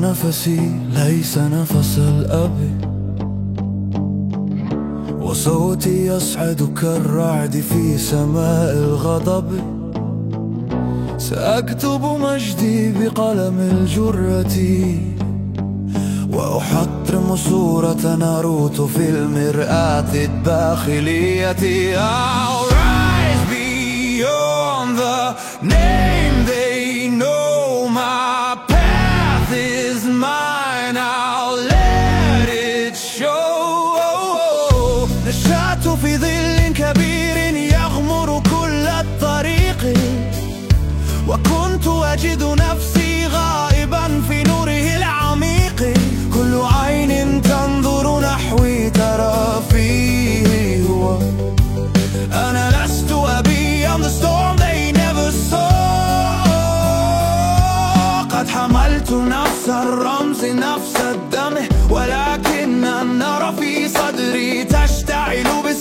نفسي ليس نفس الأب. وصوتي يصعد كالرعد في سماء الغضب. سأكتب مجدي بقلم الجرة. وأحطم صورة ناروتو في المرآة الداخلية. I'll rise beyond the name وكنت أجد نفسي غائبا في نوره العميق. كل عين تنظر نحوي ترى فيه هو أنا لست أبي I'm the storm they never saw. قد حملت نفس الرمز نفس الدم ولكن النار في صدري تشتعل بصمت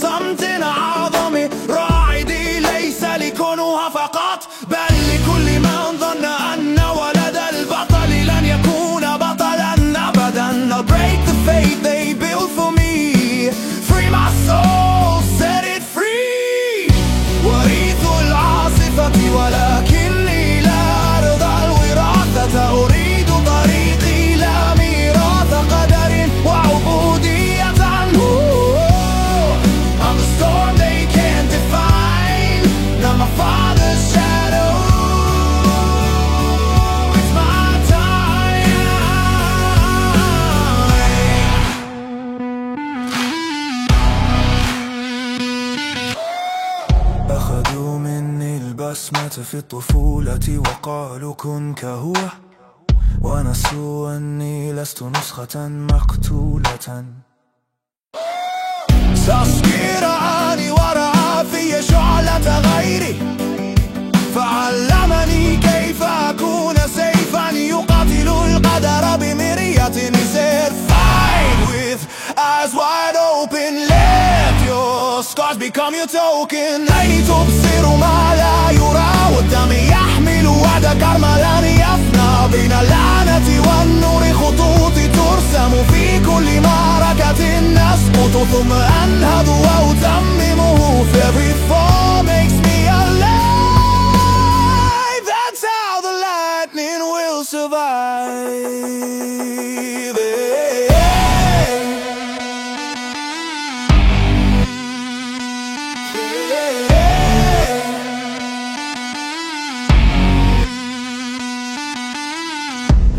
مني البسمة في الطفولة وقالوا كن كهو ونسوا أني لست نسخة مقتولة. سأسقي رعاني ورعى في شعلة غيري. فعلمني كيف أكون سيفا يقاتل القدر بمرية نسير. Fight with eyes wide open. Let your scars become your token. عيني تبصر ما لا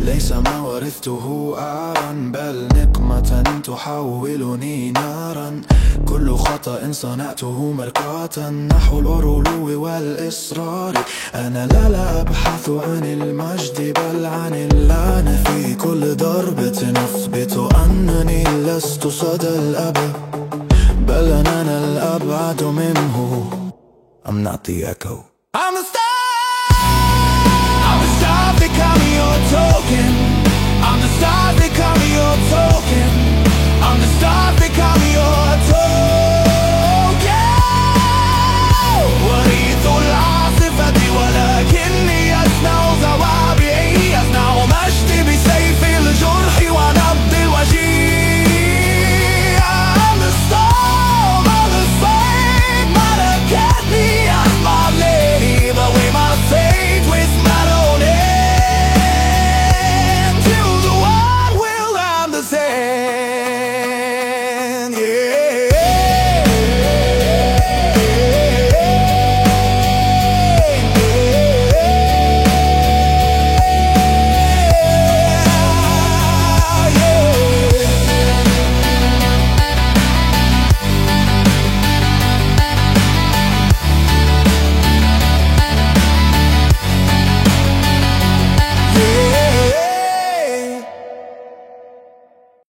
ليس ما ورثته آرا بل نقمة تحولني نارا. كل خطأ صنعته مرقاة نحو العلو والإصرار. أنا لا لا أبحث عن المجد بل عن اللعنة في كل ضربة أثبت أنني لست صدى الأب بل أنا الأبعد منه. I'm not the echo I'm the star. I'm the star becoming your token.